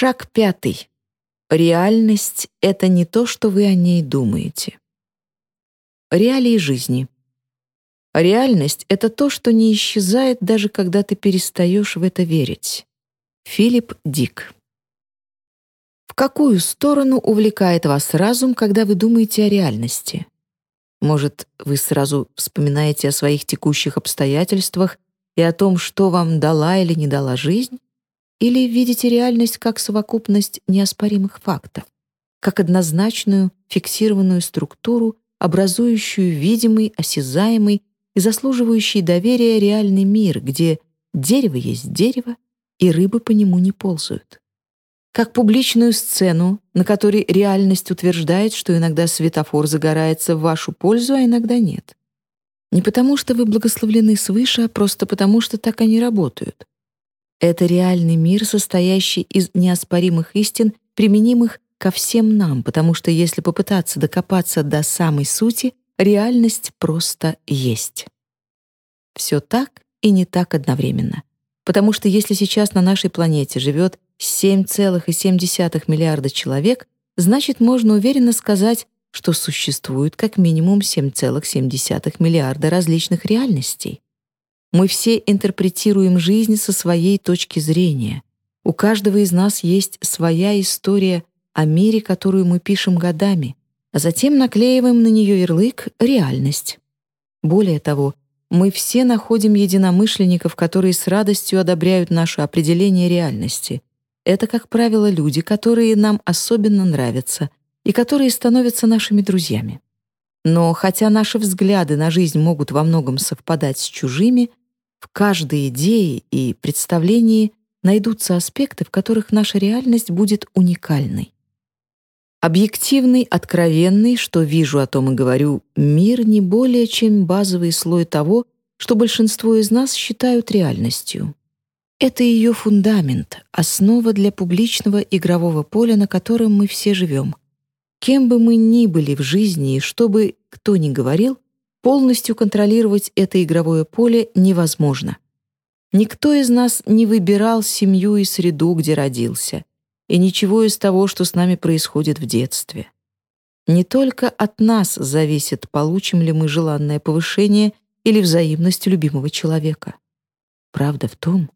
Шаг пятый. Реальность — это не то, что вы о ней думаете. Реалии жизни. Реальность — это то, что не исчезает, даже когда ты перестаешь в это верить. Филипп Дик. В какую сторону увлекает вас разум, когда вы думаете о реальности? Может, вы сразу вспоминаете о своих текущих обстоятельствах и о том, что вам дала или не дала жизнь? Или видите реальность как совокупность неоспоримых фактов, как однозначную фиксированную структуру, образующую видимый, осязаемый и заслуживающий доверия реальный мир, где дерево есть дерево, и рыбы по нему не ползают? как публичную сцену, на которой реальность утверждает, что иногда светофор загорается в вашу пользу, а иногда нет. Не потому, что вы благословлены свыше, а просто потому, что так они работают. Это реальный мир, состоящий из неоспоримых истин, применимых ко всем нам, потому что если попытаться докопаться до самой сути, реальность просто есть. Все так и не так одновременно. Потому что если сейчас на нашей планете живет 7,7 миллиарда человек, значит, можно уверенно сказать, что существует как минимум 7,7 миллиарда различных реальностей. Мы все интерпретируем жизнь со своей точки зрения. У каждого из нас есть своя история о мире, которую мы пишем годами, а затем наклеиваем на нее ярлык «реальность». Более того, мы все находим единомышленников, которые с радостью одобряют наше определение реальности, это, как правило, люди, которые нам особенно нравятся и которые становятся нашими друзьями. Но хотя наши взгляды на жизнь могут во многом совпадать с чужими, в каждой идее и представлении найдутся аспекты, в которых наша реальность будет уникальной. Объективный, откровенный, что вижу о том и говорю, мир не более чем базовый слой того, что большинство из нас считают реальностью. Это ее фундамент, основа для публичного игрового поля, на котором мы все живем. Кем бы мы ни были в жизни и что бы кто ни говорил, полностью контролировать это игровое поле невозможно. Никто из нас не выбирал семью и среду, где родился, и ничего из того, что с нами происходит в детстве. Не только от нас зависит, получим ли мы желанное повышение или взаимность любимого человека. Правда в том,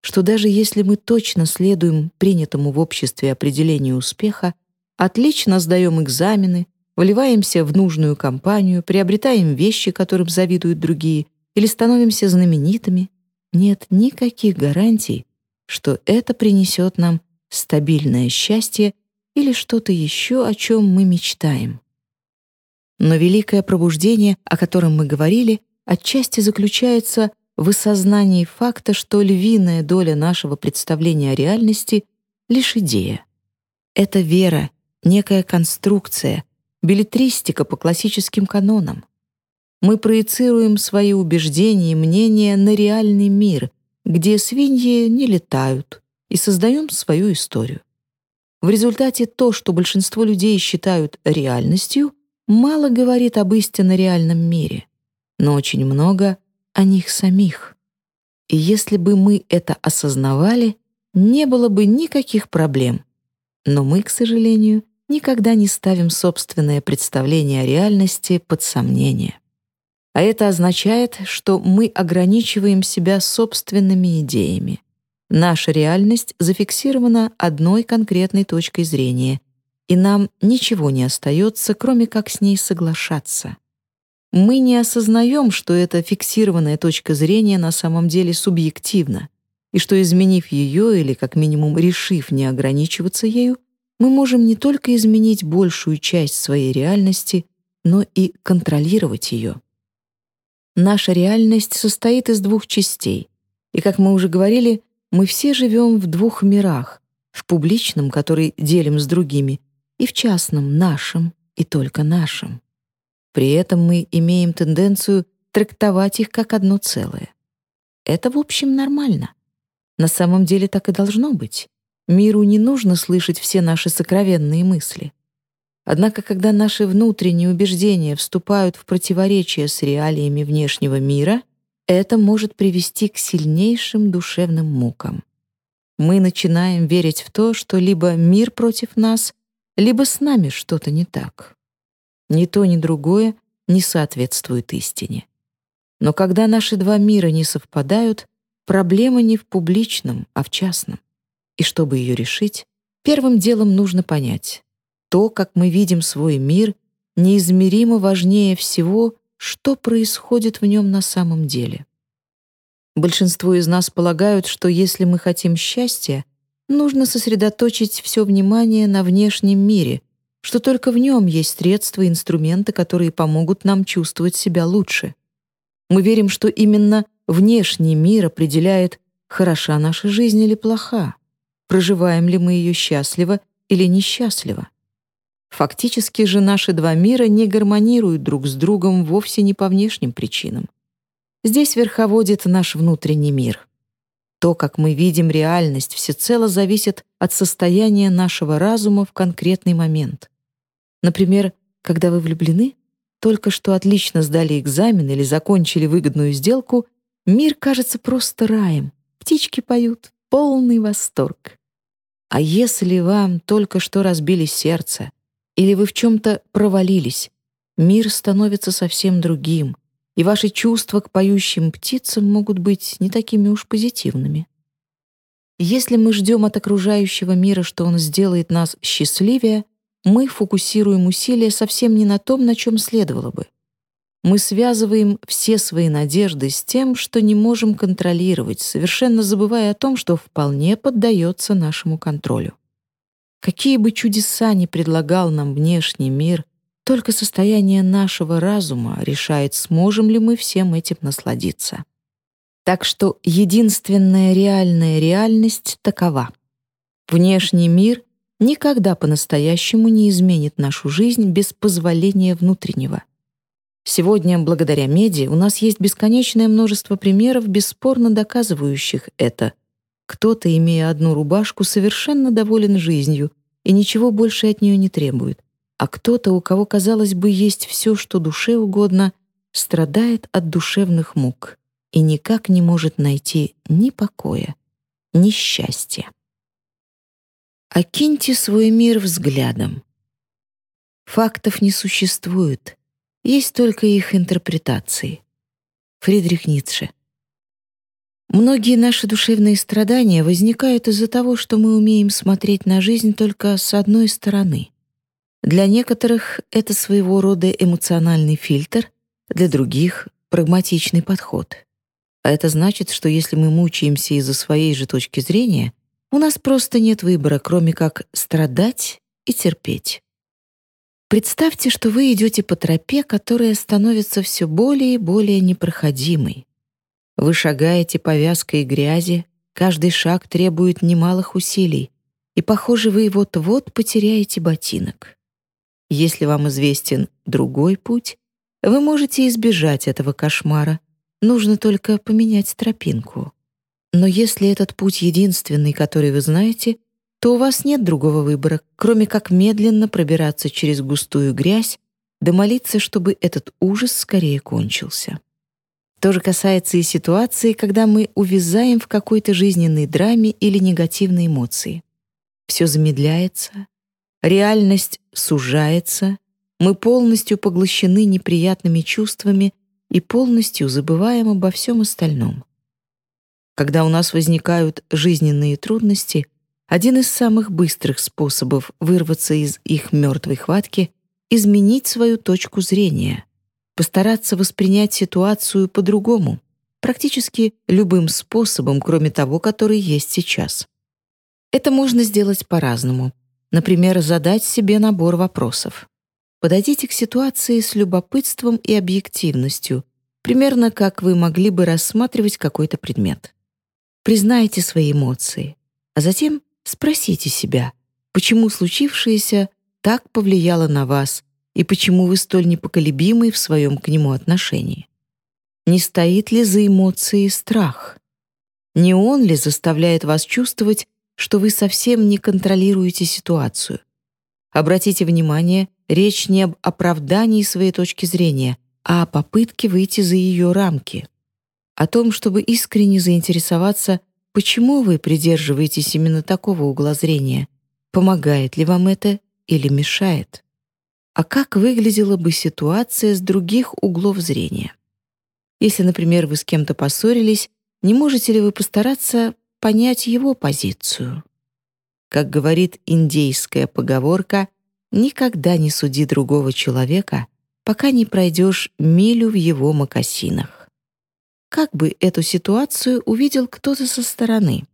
что даже если мы точно следуем принятому в обществе определению успеха, отлично сдаем экзамены, вливаемся в нужную компанию, приобретаем вещи, которым завидуют другие, или становимся знаменитыми, нет никаких гарантий, что это принесет нам стабильное счастье или что-то еще, о чем мы мечтаем. Но великое пробуждение, о котором мы говорили, отчасти заключается в осознании факта, что львиная доля нашего представления о реальности — лишь идея. Это вера, некая конструкция, билетристика по классическим канонам. Мы проецируем свои убеждения и мнения на реальный мир, где свиньи не летают, и создаем свою историю. В результате то, что большинство людей считают реальностью, мало говорит об истинно реальном мире, но очень много о них самих. И если бы мы это осознавали, не было бы никаких проблем. Но мы, к сожалению, никогда не ставим собственное представление о реальности под сомнение. А это означает, что мы ограничиваем себя собственными идеями. Наша реальность зафиксирована одной конкретной точкой зрения, и нам ничего не остается, кроме как с ней соглашаться мы не осознаем, что эта фиксированная точка зрения на самом деле субъективна, и что, изменив ее или как минимум решив не ограничиваться ею, мы можем не только изменить большую часть своей реальности, но и контролировать ее. Наша реальность состоит из двух частей, и, как мы уже говорили, мы все живем в двух мирах — в публичном, который делим с другими, и в частном, нашем и только нашем. При этом мы имеем тенденцию трактовать их как одно целое. Это, в общем, нормально. На самом деле так и должно быть. Миру не нужно слышать все наши сокровенные мысли. Однако, когда наши внутренние убеждения вступают в противоречие с реалиями внешнего мира, это может привести к сильнейшим душевным мукам. мы начинаем верить в то, что либо мир против нас, либо с нами что-то не так. Ни то, ни другое не соответствует истине. Но когда наши два мира не совпадают, проблема не в публичном, а в частном. И чтобы ее решить, первым делом нужно понять, то, как мы видим свой мир, неизмеримо важнее всего, что происходит в нем на самом деле. Большинство из нас полагают, что если мы хотим счастья, нужно сосредоточить все внимание на внешнем мире, что только в нем есть средства и инструменты, которые помогут нам чувствовать себя лучше. Мы верим, что именно внешний мир определяет, хороша наша жизнь или плоха, проживаем ли мы ее счастливо или несчастливо. Фактически же наши два мира не гармонируют друг с другом вовсе не по внешним причинам. Здесь верховодит наш внутренний мир. То, как мы видим реальность, всецело зависит от состояния нашего разума в конкретный момент. Например, когда вы влюблены, только что отлично сдали экзамен или закончили выгодную сделку, мир кажется просто раем. Птички поют, полный восторг. А если вам только что разбили сердце, или вы в чем-то провалились, мир становится совсем другим, и ваши чувства к поющим птицам могут быть не такими уж позитивными. Если мы ждем от окружающего мира, что он сделает нас счастливее, мы фокусируем усилия совсем не на том, на чем следовало бы. Мы связываем все свои надежды с тем, что не можем контролировать, совершенно забывая о том, что вполне поддается нашему контролю. Какие бы чудеса ни предлагал нам внешний мир, только состояние нашего разума решает, сможем ли мы всем этим насладиться. Так что единственная реальная реальность такова. Внешний мир никогда по-настоящему не изменит нашу жизнь без позволения внутреннего. Сегодня, благодаря меди, у нас есть бесконечное множество примеров, бесспорно доказывающих это — кто-то, имея одну рубашку, совершенно доволен жизнью и ничего больше от нее не требует, а кто-то, у кого, казалось бы, есть все, что душе угодно, страдает от душевных мук и никак не может найти ни покоя, ни счастья. Окиньте свой мир взглядом. Фактов не существует, есть только их интерпретации. Фридрих Ницше Многие наши душевные страдания возникают из-за того, что мы умеем смотреть на жизнь только с одной стороны. Для некоторых это своего рода эмоциональный фильтр, для других — прагматичный подход. А это значит, что если мы мучаемся из-за своей же точки зрения, у нас просто нет выбора, кроме как страдать и терпеть. Представьте, что вы идете по тропе, которая становится все более и более непроходимой. Вы шагаете по вязкой грязи, каждый шаг требует немалых усилий, и, похоже, вы вот-вот потеряете ботинок. Если вам известен другой путь, вы можете избежать этого кошмара, нужно только поменять тропинку. Но если этот путь единственный, который вы знаете, то у вас нет другого выбора, кроме как медленно пробираться через густую грязь да молиться, чтобы этот ужас скорее кончился. То же касается и ситуации, когда мы увязаем в какой-то жизненной драме или негативной эмоции. Все замедляется, реальность сужается, мы полностью поглощены неприятными чувствами и полностью забываем обо всем остальном. Когда у нас возникают жизненные трудности, один из самых быстрых способов вырваться из их мертвой хватки — изменить свою точку зрения — постараться воспринять ситуацию по-другому, практически любым способом, кроме того, который есть сейчас. Это можно сделать по-разному. Например, задать себе набор вопросов. Подойдите к ситуации с любопытством и объективностью, примерно как вы могли бы рассматривать какой-то предмет. Признайте свои эмоции, а затем спросите себя, почему случившееся так повлияло на вас и почему вы столь непоколебимы в своем к нему отношении? Не стоит ли за эмоцией страх? Не он ли заставляет вас чувствовать, что вы совсем не контролируете ситуацию? Обратите внимание, речь не об оправдании своей точки зрения, а о попытке выйти за ее рамки. О том, чтобы искренне заинтересоваться, почему вы придерживаетесь именно такого угла зрения, помогает ли вам это или мешает. А как выглядела бы ситуация с других углов зрения? Если, например, вы с кем-то поссорились, не можете ли вы постараться понять его позицию? Как говорит индейская поговорка, никогда не суди другого человека, пока не пройдешь милю в его мокасинах. Как бы эту ситуацию увидел кто-то со стороны?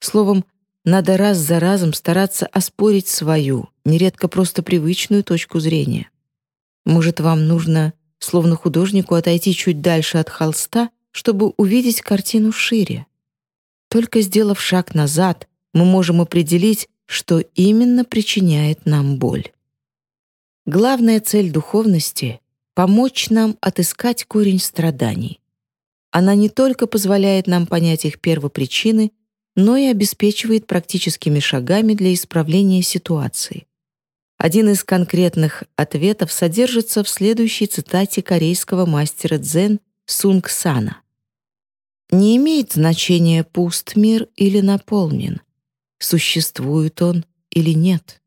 Словом, надо раз за разом стараться оспорить свою, нередко просто привычную точку зрения. Может, вам нужно, словно художнику, отойти чуть дальше от холста, чтобы увидеть картину шире. Только сделав шаг назад, мы можем определить, что именно причиняет нам боль. Главная цель духовности — помочь нам отыскать корень страданий. Она не только позволяет нам понять их первопричины, но и обеспечивает практическими шагами для исправления ситуации. Один из конкретных ответов содержится в следующей цитате корейского мастера дзен Сунг Сана. «Не имеет значения, пуст мир или наполнен, существует он или нет.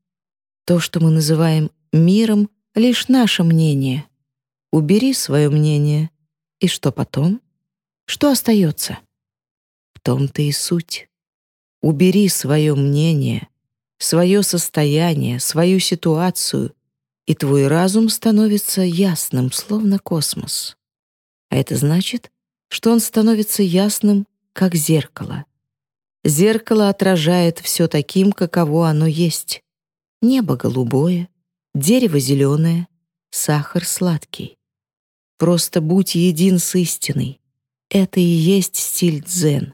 То, что мы называем миром, — лишь наше мнение. Убери свое мнение, и что потом? Что остается? В том-то и суть. Убери свое мнение, свое состояние, свою ситуацию, и твой разум становится ясным, словно космос. А это значит, что он становится ясным, как зеркало. Зеркало отражает все таким, каково оно есть. Небо голубое, дерево зеленое, сахар сладкий. Просто будь един с истиной. Это и есть стиль дзен.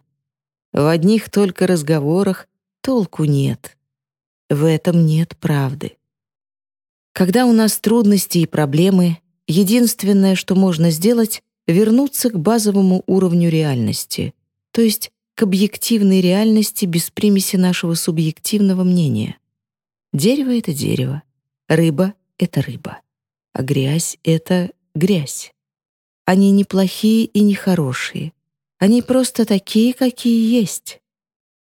В одних только разговорах толку нет. В этом нет правды. Когда у нас трудности и проблемы, единственное, что можно сделать, вернуться к базовому уровню реальности, то есть к объективной реальности без примеси нашего субъективного мнения. Дерево — это дерево, рыба — это рыба, а грязь — это грязь. Они не плохие и не хорошие. Они просто такие, какие есть.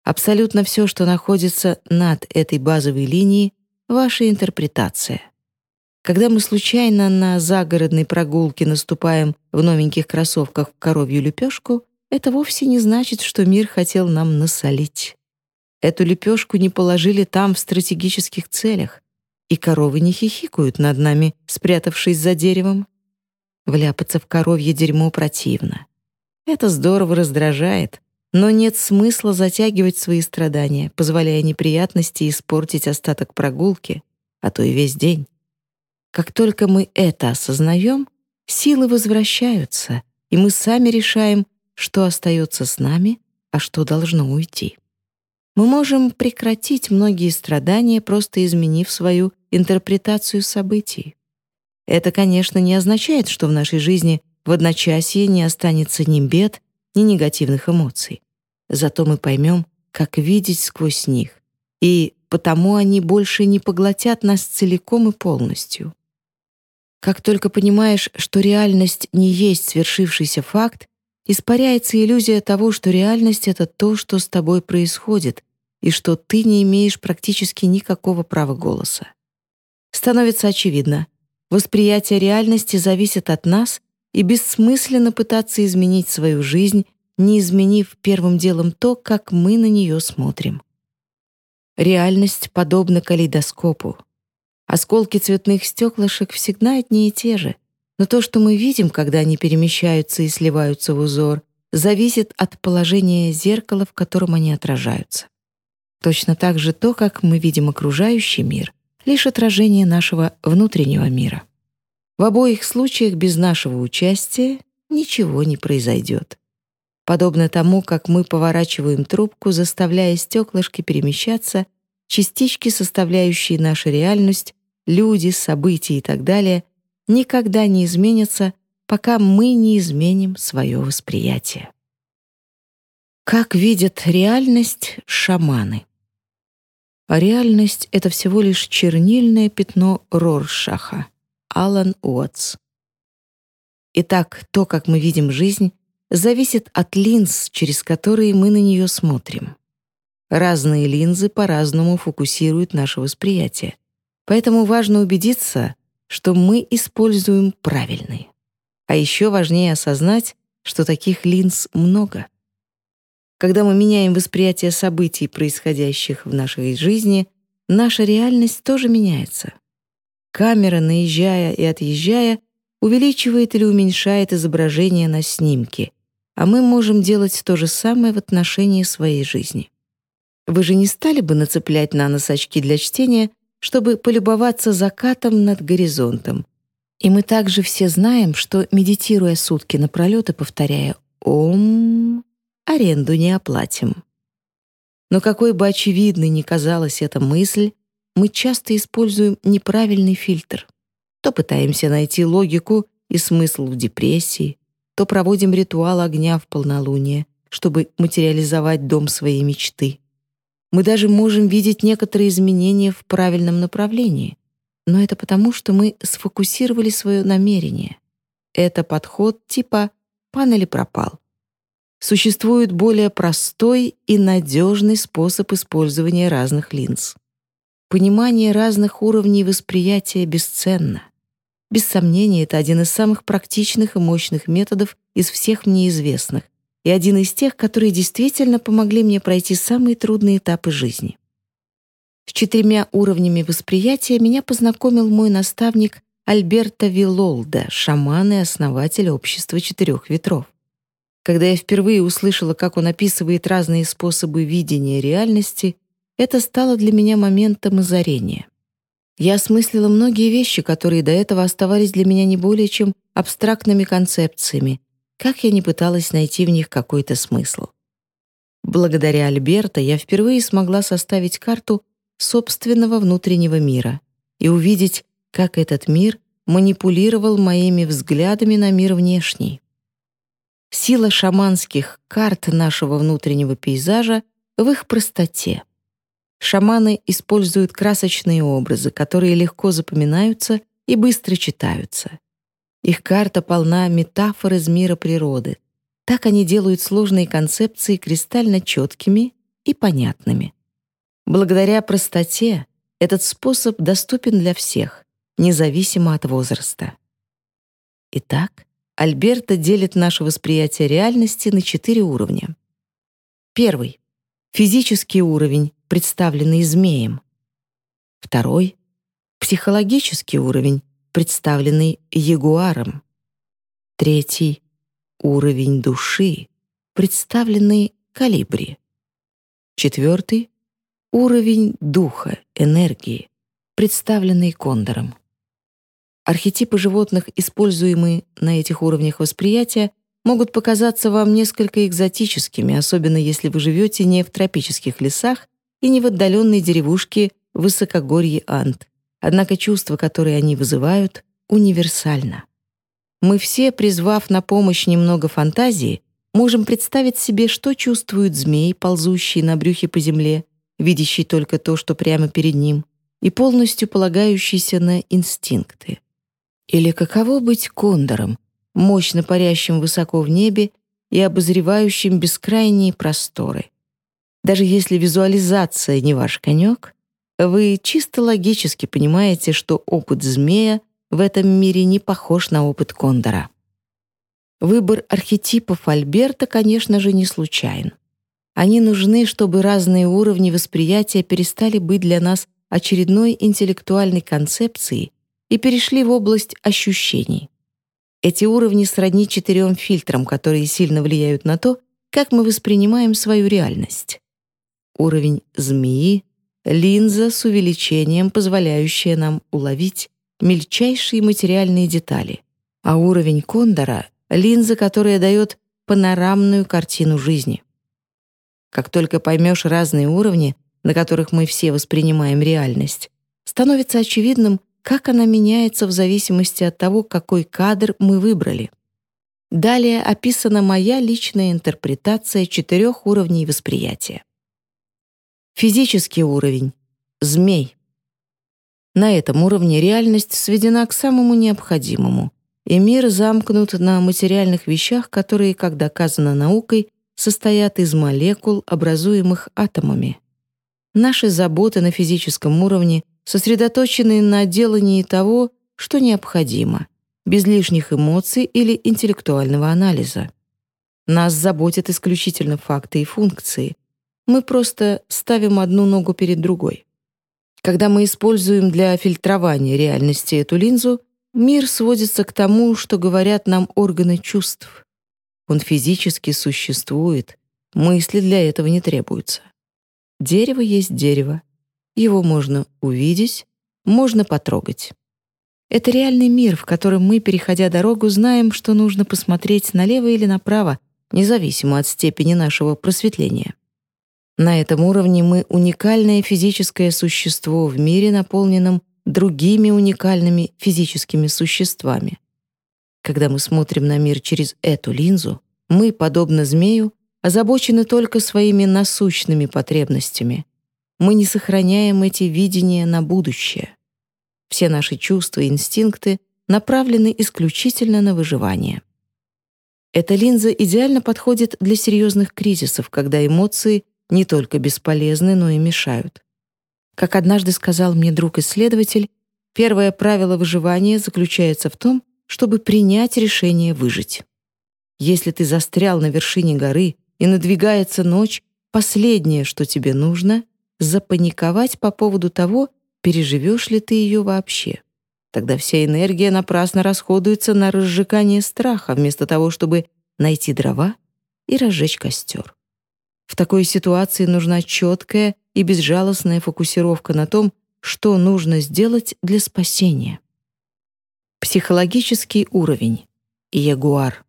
Абсолютно все, что находится над этой базовой линией, ваша интерпретация. Когда мы случайно на загородной прогулке наступаем в новеньких кроссовках в коровью лепешку, это вовсе не значит, что мир хотел нам насолить. Эту лепешку не положили там в стратегических целях, и коровы не хихикают над нами, спрятавшись за деревом. Вляпаться в коровье дерьмо противно. Это здорово раздражает, но нет смысла затягивать свои страдания, позволяя неприятности испортить остаток прогулки, а то и весь день. Как только мы это осознаем, силы возвращаются, и мы сами решаем, что остается с нами, а что должно уйти. Мы можем прекратить многие страдания, просто изменив свою интерпретацию событий. Это, конечно, не означает, что в нашей жизни в одночасье не останется ни бед, ни негативных эмоций. Зато мы поймем, как видеть сквозь них, и потому они больше не поглотят нас целиком и полностью. Как только понимаешь, что реальность не есть свершившийся факт, испаряется иллюзия того, что реальность — это то, что с тобой происходит, и что ты не имеешь практически никакого права голоса. Становится очевидно, восприятие реальности зависит от нас и бессмысленно пытаться изменить свою жизнь, не изменив первым делом то, как мы на нее смотрим. Реальность подобна калейдоскопу. Осколки цветных стеклышек всегда одни и те же, но то, что мы видим, когда они перемещаются и сливаются в узор, зависит от положения зеркала, в котором они отражаются. Точно так же то, как мы видим окружающий мир, лишь отражение нашего внутреннего мира. В обоих случаях без нашего участия ничего не произойдет. Подобно тому, как мы поворачиваем трубку, заставляя стеклышки перемещаться, частички, составляющие нашу реальность, люди, события и так далее, никогда не изменятся, пока мы не изменим свое восприятие. Как видят реальность шаманы? А реальность — это всего лишь чернильное пятно Роршаха — Алан Уотс. Итак, то, как мы видим жизнь, зависит от линз, через которые мы на нее смотрим. Разные линзы по-разному фокусируют наше восприятие. Поэтому важно убедиться, что мы используем правильные. А еще важнее осознать, что таких линз много. Когда мы меняем восприятие событий, происходящих в нашей жизни, наша реальность тоже меняется. Камера, наезжая и отъезжая, увеличивает или уменьшает изображение на снимке, а мы можем делать то же самое в отношении своей жизни. Вы же не стали бы нацеплять на нос очки для чтения, чтобы полюбоваться закатом над горизонтом. И мы также все знаем, что, медитируя сутки напролет и повторяя «Ом», аренду не оплатим. Но какой бы очевидной ни казалась эта мысль, мы часто используем неправильный фильтр. То пытаемся найти логику и смысл в депрессии, то проводим ритуал огня в полнолуние, чтобы материализовать дом своей мечты. Мы даже можем видеть некоторые изменения в правильном направлении, но это потому, что мы сфокусировали свое намерение. Это подход типа «пан пропал». Существует более простой и надежный способ использования разных линз. Понимание разных уровней восприятия бесценно. Без сомнения, это один из самых практичных и мощных методов из всех мне известных и один из тех, которые действительно помогли мне пройти самые трудные этапы жизни. С четырьмя уровнями восприятия меня познакомил мой наставник Альберто Вилолда, шаман и основатель общества четырех ветров. Когда я впервые услышала, как он описывает разные способы видения реальности, это стало для меня моментом озарения. Я осмыслила многие вещи, которые до этого оставались для меня не более чем абстрактными концепциями, как я не пыталась найти в них какой-то смысл. Благодаря Альберта я впервые смогла составить карту собственного внутреннего мира и увидеть, как этот мир манипулировал моими взглядами на мир внешний. Сила шаманских карт нашего внутреннего пейзажа в их простоте. Шаманы используют красочные образы, которые легко запоминаются и быстро читаются. Их карта полна метафор из мира природы. Так они делают сложные концепции кристально четкими и понятными. Благодаря простоте этот способ доступен для всех, независимо от возраста. Итак, Альберта делит наше восприятие реальности на четыре уровня. Первый — физический уровень, представленный змеем. Второй — психологический уровень, представленный ягуаром. Третий — уровень души, представленный калибри. Четвертый — уровень духа, энергии, представленный кондором. Архетипы животных, используемые на этих уровнях восприятия, могут показаться вам несколько экзотическими, особенно если вы живете не в тропических лесах и не в отдаленной деревушке высокогорье Анд. Однако чувство, которое они вызывают, универсально. Мы все, призвав на помощь немного фантазии, можем представить себе, что чувствует змей, ползущий на брюхе по земле, видящий только то, что прямо перед ним, и полностью полагающийся на инстинкты. Или каково быть кондором, мощно парящим высоко в небе и обозревающим бескрайние просторы. Даже если визуализация не ваш конек, вы чисто логически понимаете, что опыт змея в этом мире не похож на опыт кондора. Выбор архетипов Альберта, конечно же, не случайен. Они нужны, чтобы разные уровни восприятия перестали быть для нас очередной интеллектуальной концепцией и перешли в область ощущений. Эти уровни сродни четырем фильтрам, которые сильно влияют на то, как мы воспринимаем свою реальность уровень змеи, линза с увеличением, позволяющая нам уловить мельчайшие материальные детали, а уровень кондора — линза, которая дает панорамную картину жизни. Как только поймешь разные уровни, на которых мы все воспринимаем реальность, становится очевидным, как она меняется в зависимости от того, какой кадр мы выбрали. Далее описана моя личная интерпретация четырех уровней восприятия. Физический уровень. Змей. На этом уровне реальность сведена к самому необходимому. и мир замкнут на материальных вещах, которые, как доказано наукой, состоят из молекул, образуемых атомами. Наши заботы на физическом уровне сосредоточены на делании того, что необходимо, без лишних эмоций или интеллектуального анализа. Нас заботят исключительно факты и функции. Мы просто ставим одну ногу перед другой. Когда мы используем для фильтрования реальности эту линзу, мир сводится к тому, что говорят нам органы чувств. Он физически существует, мысли для этого не требуются. Дерево есть дерево. Его можно увидеть, можно потрогать. Это реальный мир, в котором мы, переходя дорогу, знаем, что нужно посмотреть налево или направо, независимо от степени нашего просветления. На этом уровне мы уникальное физическое существо в мире, наполненном другими уникальными физическими существами. Когда мы смотрим на мир через эту линзу, мы, подобно змею, озабочены только своими насущными потребностями. Мы не сохраняем эти видения на будущее. Все наши чувства и инстинкты направлены исключительно на выживание. Эта линза идеально подходит для серьезных кризисов, когда эмоции не только бесполезны, но и мешают. Как однажды сказал мне друг-исследователь, первое правило выживания заключается в том, чтобы принять решение выжить. Если ты застрял на вершине горы и надвигается ночь, последнее, что тебе нужно — запаниковать по поводу того, переживешь ли ты ее вообще. Тогда вся энергия напрасно расходуется на разжигание страха, вместо того, чтобы найти дрова и разжечь костер. В такой ситуации нужна четкая и безжалостная фокусировка на том, что нужно сделать для спасения. Психологический уровень. Ягуар.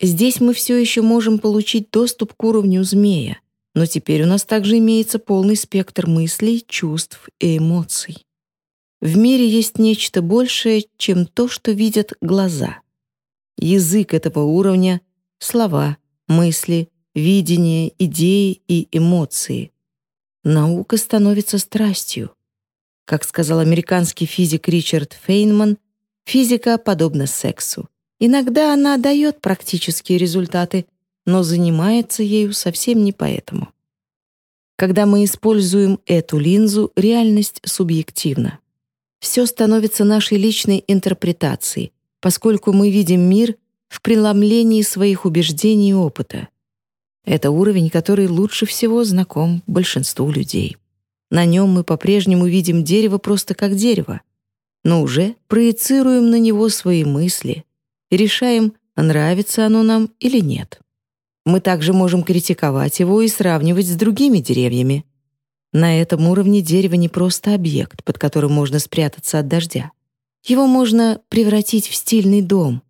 Здесь мы все еще можем получить доступ к уровню змея, но теперь у нас также имеется полный спектр мыслей, чувств и эмоций. В мире есть нечто большее, чем то, что видят глаза. Язык этого уровня — слова, мысли, видение, идеи и эмоции. Наука становится страстью. Как сказал американский физик Ричард Фейнман, физика подобна сексу. Иногда она дает практические результаты, но занимается ею совсем не поэтому. Когда мы используем эту линзу, реальность субъективна. Все становится нашей личной интерпретацией, поскольку мы видим мир в преломлении своих убеждений и опыта. Это уровень, который лучше всего знаком большинству людей. На нем мы по-прежнему видим дерево просто как дерево, но уже проецируем на него свои мысли решаем, нравится оно нам или нет. Мы также можем критиковать его и сравнивать с другими деревьями, на этом уровне дерево не просто объект, под которым можно спрятаться от дождя. Его можно превратить в стильный дом.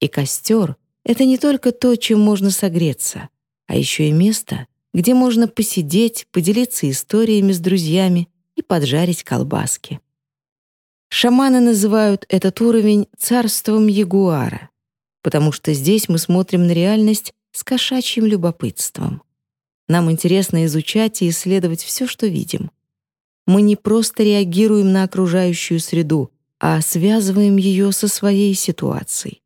И костер — это не только то, чем можно согреться, а еще и место, где можно посидеть, поделиться историями с друзьями и поджарить колбаски. Шаманы называют этот уровень царством ягуара, потому что здесь мы смотрим на реальность с кошачьим любопытством. Нам интересно изучать и исследовать все, что видим. Мы не просто реагируем на окружающую среду, а связываем ее со своей ситуацией.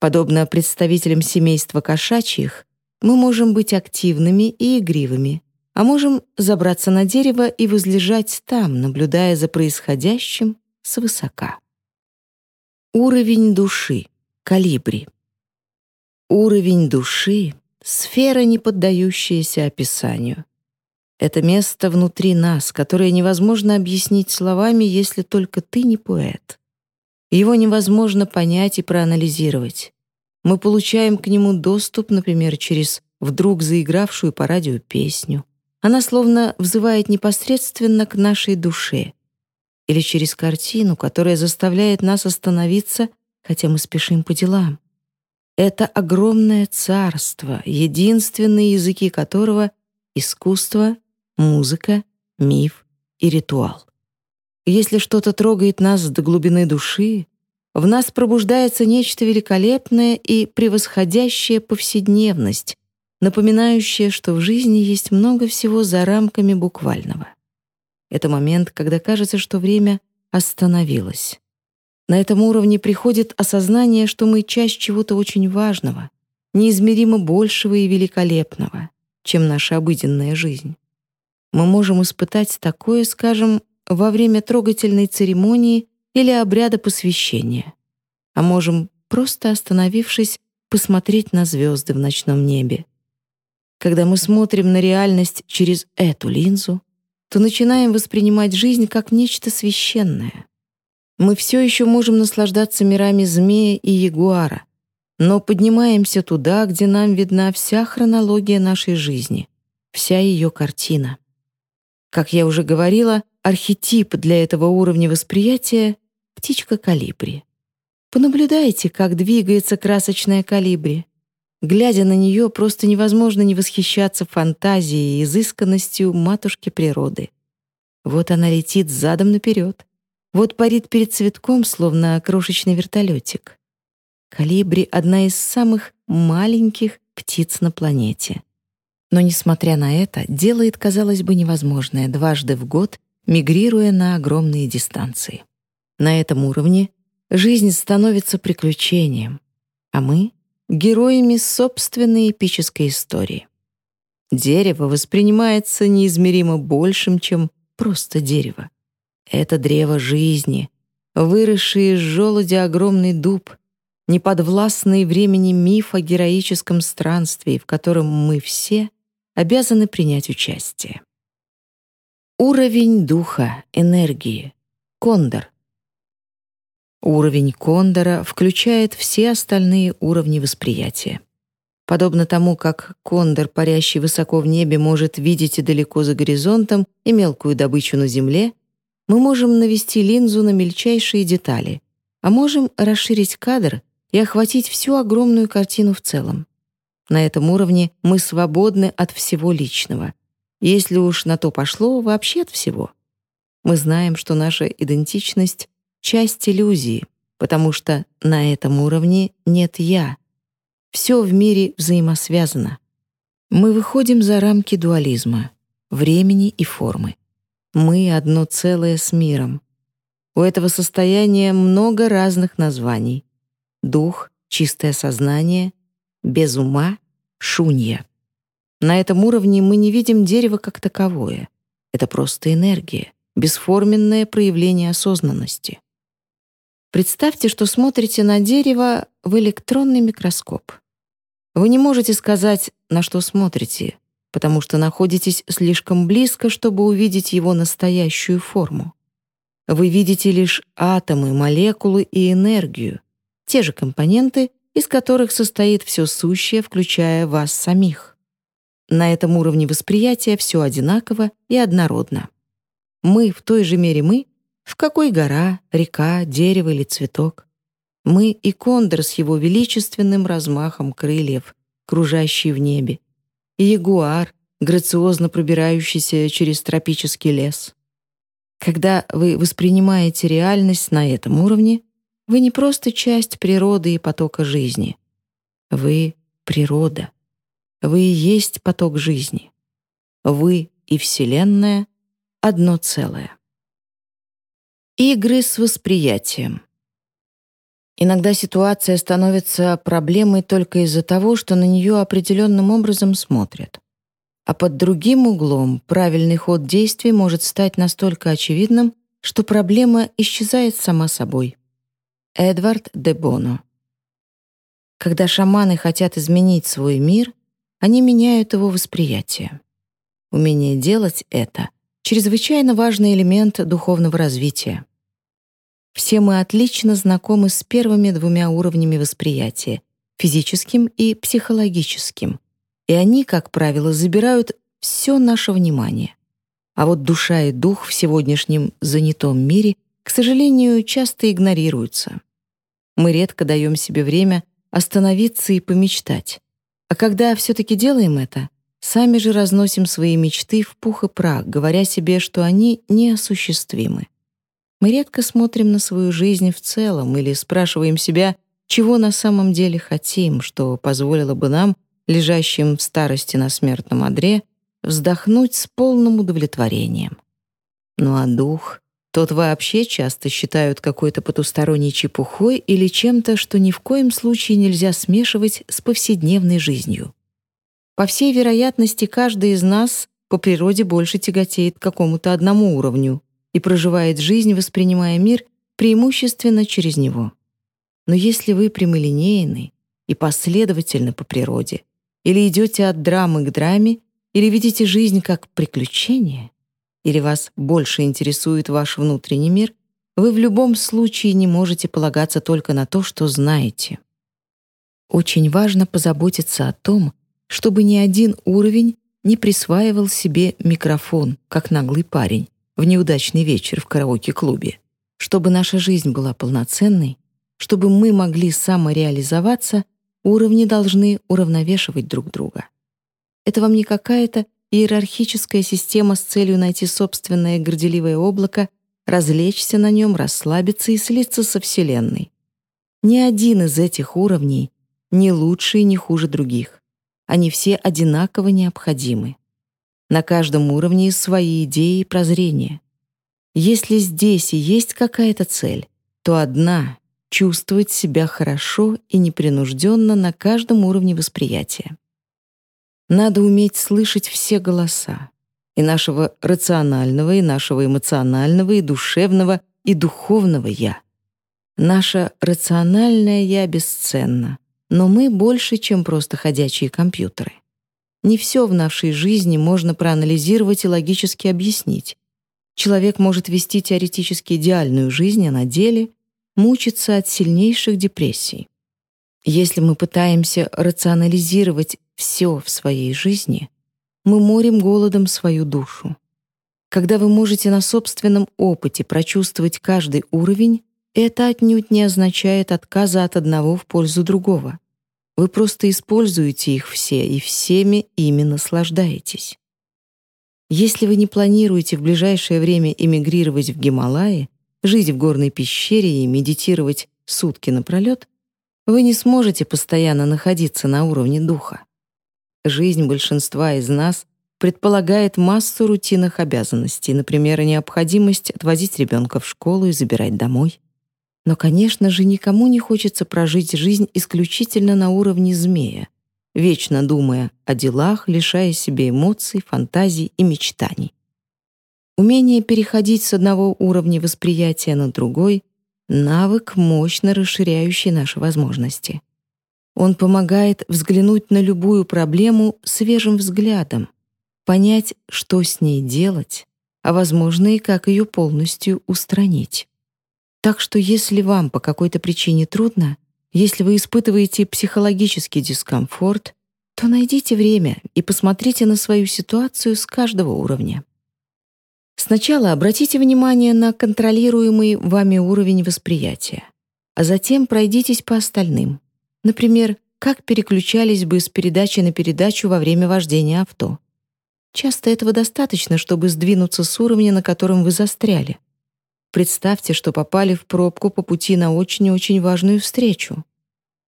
Подобно представителям семейства кошачьих, мы можем быть активными и игривыми, а можем забраться на дерево и возлежать там, наблюдая за происходящим свысока. Уровень души. Калибри. Уровень души Сфера, не поддающаяся описанию. Это место внутри нас, которое невозможно объяснить словами, если только ты не поэт. Его невозможно понять и проанализировать. Мы получаем к нему доступ, например, через вдруг заигравшую по радио песню. Она словно взывает непосредственно к нашей душе. Или через картину, которая заставляет нас остановиться, хотя мы спешим по делам. Это огромное царство, единственные языки которого — искусство, музыка, миф и ритуал. Если что-то трогает нас до глубины души, в нас пробуждается нечто великолепное и превосходящее повседневность, напоминающее, что в жизни есть много всего за рамками буквального. Это момент, когда кажется, что время остановилось. На этом уровне приходит осознание, что мы часть чего-то очень важного, неизмеримо большего и великолепного, чем наша обыденная жизнь. Мы можем испытать такое, скажем, во время трогательной церемонии или обряда посвящения, а можем, просто остановившись, посмотреть на звезды в ночном небе. Когда мы смотрим на реальность через эту линзу, то начинаем воспринимать жизнь как нечто священное. Мы все еще можем наслаждаться мирами змея и ягуара, но поднимаемся туда, где нам видна вся хронология нашей жизни, вся ее картина. Как я уже говорила, архетип для этого уровня восприятия — птичка калибри. Понаблюдайте, как двигается красочная калибри. Глядя на нее, просто невозможно не восхищаться фантазией и изысканностью матушки природы. Вот она летит задом наперед. Вот парит перед цветком, словно крошечный вертолетик. Калибри — одна из самых маленьких птиц на планете. Но, несмотря на это, делает, казалось бы, невозможное дважды в год, мигрируя на огромные дистанции. На этом уровне жизнь становится приключением, а мы — героями собственной эпической истории. Дерево воспринимается неизмеримо большим, чем просто дерево. Это древо жизни, выросший из желудя огромный дуб, неподвластный времени миф о героическом странстве, в котором мы все обязаны принять участие. Уровень духа, энергии. Кондор. Уровень кондора включает все остальные уровни восприятия. Подобно тому, как кондор, парящий высоко в небе, может видеть и далеко за горизонтом и мелкую добычу на земле, мы можем навести линзу на мельчайшие детали, а можем расширить кадр и охватить всю огромную картину в целом. На этом уровне мы свободны от всего личного. Если уж на то пошло, вообще от всего. Мы знаем, что наша идентичность — часть иллюзии, потому что на этом уровне нет «я». Все в мире взаимосвязано. Мы выходим за рамки дуализма, времени и формы. Мы одно целое с миром. У этого состояния много разных названий дух, чистое сознание, без ума, шунья. На этом уровне мы не видим дерево как таковое. Это просто энергия, бесформенное проявление осознанности. Представьте, что смотрите на дерево в электронный микроскоп. Вы не можете сказать, на что смотрите, потому что находитесь слишком близко, чтобы увидеть его настоящую форму. Вы видите лишь атомы, молекулы и энергию, те же компоненты, из которых состоит все сущее, включая вас самих. На этом уровне восприятия все одинаково и однородно. Мы в той же мере мы, в какой гора, река, дерево или цветок. Мы и кондор с его величественным размахом крыльев, кружащий в небе, и ягуар, грациозно пробирающийся через тропический лес. Когда вы воспринимаете реальность на этом уровне, вы не просто часть природы и потока жизни. Вы — природа. Вы и есть поток жизни. Вы и Вселенная — одно целое. Игры с восприятием. Иногда ситуация становится проблемой только из-за того, что на нее определенным образом смотрят. А под другим углом правильный ход действий может стать настолько очевидным, что проблема исчезает сама собой. Эдвард де Боно. Когда шаманы хотят изменить свой мир, они меняют его восприятие. Умение делать это — чрезвычайно важный элемент духовного развития. Все мы отлично знакомы с первыми двумя уровнями восприятия — физическим и психологическим. И они, как правило, забирают все наше внимание. А вот душа и дух в сегодняшнем занятом мире к сожалению, часто игнорируются. Мы редко даем себе время остановиться и помечтать. А когда все-таки делаем это, сами же разносим свои мечты в пух и прах, говоря себе, что они неосуществимы. Мы редко смотрим на свою жизнь в целом или спрашиваем себя, чего на самом деле хотим, что позволило бы нам, лежащим в старости на смертном одре, вздохнуть с полным удовлетворением. Ну а дух Тот вообще часто считают какой-то потусторонней чепухой или чем-то, что ни в коем случае нельзя смешивать с повседневной жизнью. По всей вероятности, каждый из нас по природе больше тяготеет к какому-то одному уровню и проживает жизнь, воспринимая мир преимущественно через него. Но если вы прямолинейны и последовательны по природе, или идете от драмы к драме, или видите жизнь как приключение, или вас больше интересует ваш внутренний мир, вы в любом случае не можете полагаться только на то, что знаете. Очень важно позаботиться о том, чтобы ни один уровень не присваивал себе микрофон, как наглый парень, в неудачный вечер в караоке-клубе. Чтобы наша жизнь была полноценной, чтобы мы могли самореализоваться, уровни должны уравновешивать друг друга. Это вам не какая-то иерархическая система с целью найти собственное горделивое облако, развлечься на нем, расслабиться и слиться со Вселенной. Ни один из этих уровней не лучше и не хуже других. Они все одинаково необходимы. На каждом уровне свои идеи и прозрения. Если здесь и есть какая-то цель, то одна — чувствовать себя хорошо и непринужденно на каждом уровне восприятия. Надо уметь слышать все голоса. И нашего рационального, и нашего эмоционального, и душевного, и духовного «я». Наше рациональное «я» бесценно, но мы больше, чем просто ходячие компьютеры. Не все в нашей жизни можно проанализировать и логически объяснить. Человек может вести теоретически идеальную жизнь, а на деле мучиться от сильнейших депрессий. Если мы пытаемся рационализировать все в своей жизни, мы морим голодом свою душу. Когда вы можете на собственном опыте прочувствовать каждый уровень, это отнюдь не означает отказа от одного в пользу другого. Вы просто используете их все и всеми ими наслаждаетесь. Если вы не планируете в ближайшее время эмигрировать в Гималаи, жить в горной пещере и медитировать сутки напролет, вы не сможете постоянно находиться на уровне духа. Жизнь большинства из нас предполагает массу рутинных обязанностей, например, необходимость отвозить ребенка в школу и забирать домой. Но, конечно же, никому не хочется прожить жизнь исключительно на уровне змея, вечно думая о делах, лишая себя эмоций, фантазий и мечтаний. Умение переходить с одного уровня восприятия на другой — навык, мощно расширяющий наши возможности. Он помогает взглянуть на любую проблему свежим взглядом, понять, что с ней делать, а, возможно, и как ее полностью устранить. Так что если вам по какой-то причине трудно, если вы испытываете психологический дискомфорт, то найдите время и посмотрите на свою ситуацию с каждого уровня. Сначала обратите внимание на контролируемый вами уровень восприятия, а затем пройдитесь по остальным. Например, как переключались бы с передачи на передачу во время вождения авто. Часто этого достаточно, чтобы сдвинуться с уровня, на котором вы застряли. Представьте, что попали в пробку по пути на очень и очень важную встречу.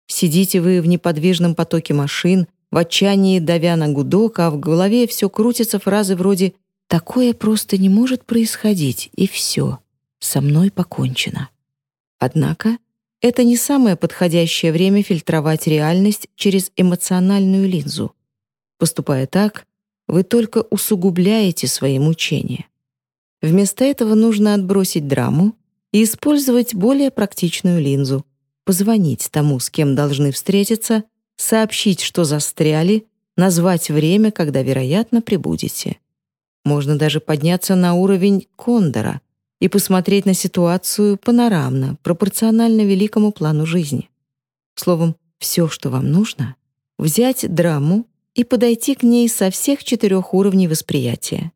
Сидите вы в неподвижном потоке машин, в отчаянии давя на гудок, а в голове все крутятся фразы вроде «такое просто не может происходить, и все, со мной покончено». Однако это не самое подходящее время фильтровать реальность через эмоциональную линзу. Поступая так, вы только усугубляете свои мучения. Вместо этого нужно отбросить драму и использовать более практичную линзу, позвонить тому, с кем должны встретиться, сообщить, что застряли, назвать время, когда, вероятно, прибудете. Можно даже подняться на уровень кондора — и посмотреть на ситуацию панорамно, пропорционально великому плану жизни. Словом, все, что вам нужно — взять драму и подойти к ней со всех четырех уровней восприятия.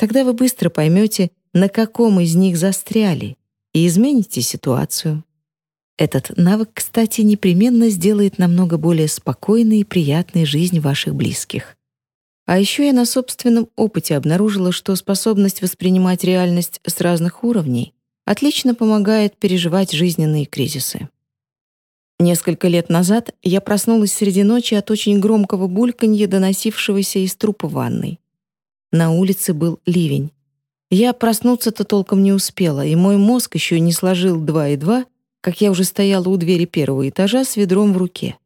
Тогда вы быстро поймете, на каком из них застряли, и измените ситуацию. Этот навык, кстати, непременно сделает намного более спокойной и приятной жизнь ваших близких. А еще я на собственном опыте обнаружила, что способность воспринимать реальность с разных уровней отлично помогает переживать жизненные кризисы. Несколько лет назад я проснулась среди ночи от очень громкого бульканья, доносившегося из трупа ванной. На улице был ливень. Я проснуться-то толком не успела, и мой мозг еще не сложил два и два, как я уже стояла у двери первого этажа с ведром в руке.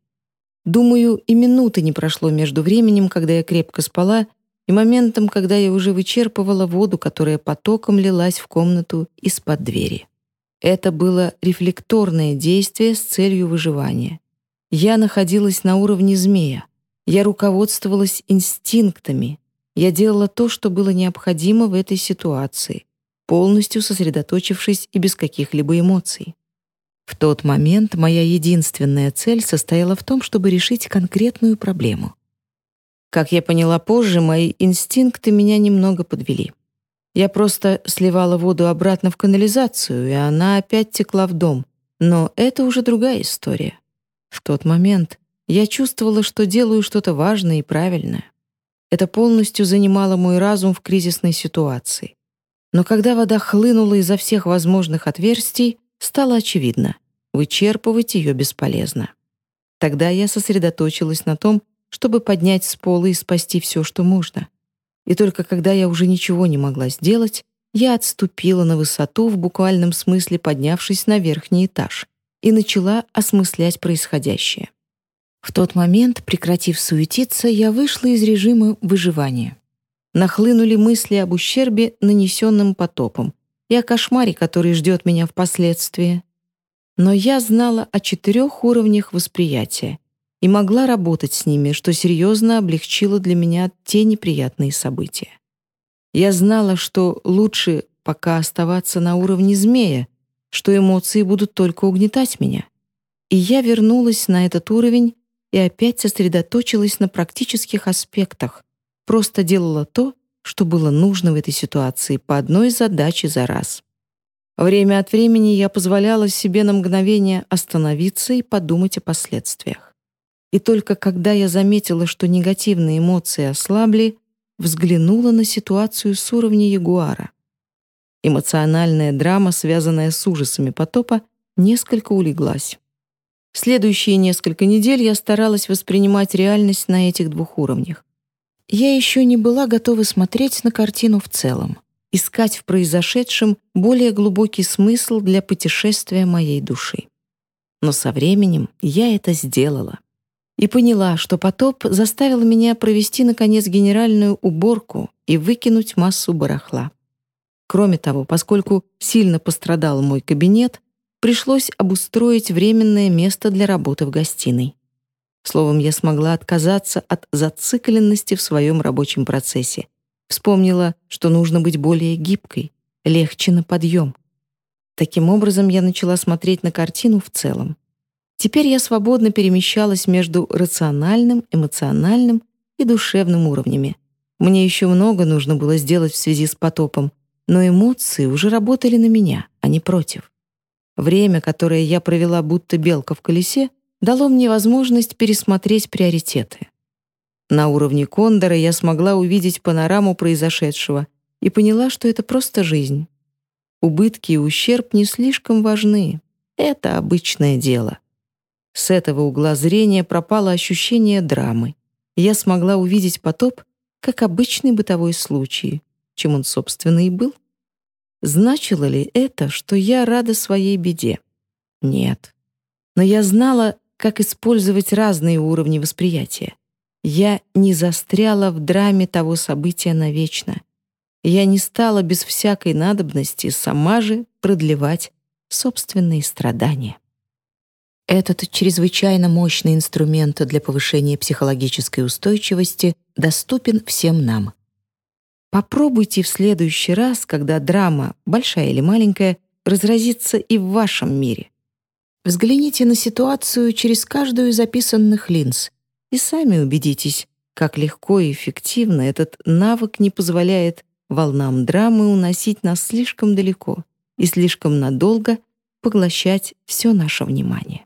Думаю, и минуты не прошло между временем, когда я крепко спала, и моментом, когда я уже вычерпывала воду, которая потоком лилась в комнату из-под двери. Это было рефлекторное действие с целью выживания. Я находилась на уровне змея. Я руководствовалась инстинктами. Я делала то, что было необходимо в этой ситуации, полностью сосредоточившись и без каких-либо эмоций. В тот момент моя единственная цель состояла в том, чтобы решить конкретную проблему. Как я поняла позже, мои инстинкты меня немного подвели. Я просто сливала воду обратно в канализацию, и она опять текла в дом. Но это уже другая история. В тот момент я чувствовала, что делаю что-то важное и правильное. Это полностью занимало мой разум в кризисной ситуации. Но когда вода хлынула изо всех возможных отверстий, стало очевидно — вычерпывать ее бесполезно. Тогда я сосредоточилась на том, чтобы поднять с пола и спасти все, что можно. И только когда я уже ничего не могла сделать, я отступила на высоту, в буквальном смысле поднявшись на верхний этаж, и начала осмыслять происходящее. В тот момент, прекратив суетиться, я вышла из режима выживания. Нахлынули мысли об ущербе, нанесенном потопом, и о кошмаре, который ждет меня впоследствии. Но я знала о четырех уровнях восприятия и могла работать с ними, что серьезно облегчило для меня те неприятные события. Я знала, что лучше пока оставаться на уровне змея, что эмоции будут только угнетать меня. И я вернулась на этот уровень и опять сосредоточилась на практических аспектах, просто делала то, что было нужно в этой ситуации по одной задаче за раз. Время от времени я позволяла себе на мгновение остановиться и подумать о последствиях. И только когда я заметила, что негативные эмоции ослабли, взглянула на ситуацию с уровня ягуара. Эмоциональная драма, связанная с ужасами потопа, несколько улеглась. Следующие несколько недель я старалась воспринимать реальность на этих двух уровнях. Я еще не была готова смотреть на картину в целом, искать в произошедшем более глубокий смысл для путешествия моей души. Но со временем я это сделала и поняла, что потоп заставил меня провести, наконец, генеральную уборку и выкинуть массу барахла. Кроме того, поскольку сильно пострадал мой кабинет, пришлось обустроить временное место для работы в гостиной. Словом, я смогла отказаться от зацикленности в своем рабочем процессе. Вспомнила, что нужно быть более гибкой, легче на подъем. Таким образом, я начала смотреть на картину в целом. Теперь я свободно перемещалась между рациональным, эмоциональным и душевным уровнями. Мне еще много нужно было сделать в связи с потопом, но эмоции уже работали на меня, а не против. Время, которое я провела будто белка в колесе, дало мне возможность пересмотреть приоритеты. На уровне Кондора я смогла увидеть панораму произошедшего и поняла, что это просто жизнь. Убытки и ущерб не слишком важны. Это обычное дело. С этого угла зрения пропало ощущение драмы. Я смогла увидеть потоп как обычный бытовой случай, чем он, собственно, и был. Значило ли это, что я рада своей беде? Нет. Но я знала, как использовать разные уровни восприятия. Я не застряла в драме того события навечно. Я не стала без всякой надобности сама же продлевать собственные страдания. Этот чрезвычайно мощный инструмент для повышения психологической устойчивости доступен всем нам. Попробуйте в следующий раз, когда драма, большая или маленькая, разразится и в вашем мире. Взгляните на ситуацию через каждую из записанных линз и сами убедитесь, как легко и эффективно этот навык не позволяет волнам драмы уносить нас слишком далеко и слишком надолго поглощать все наше внимание.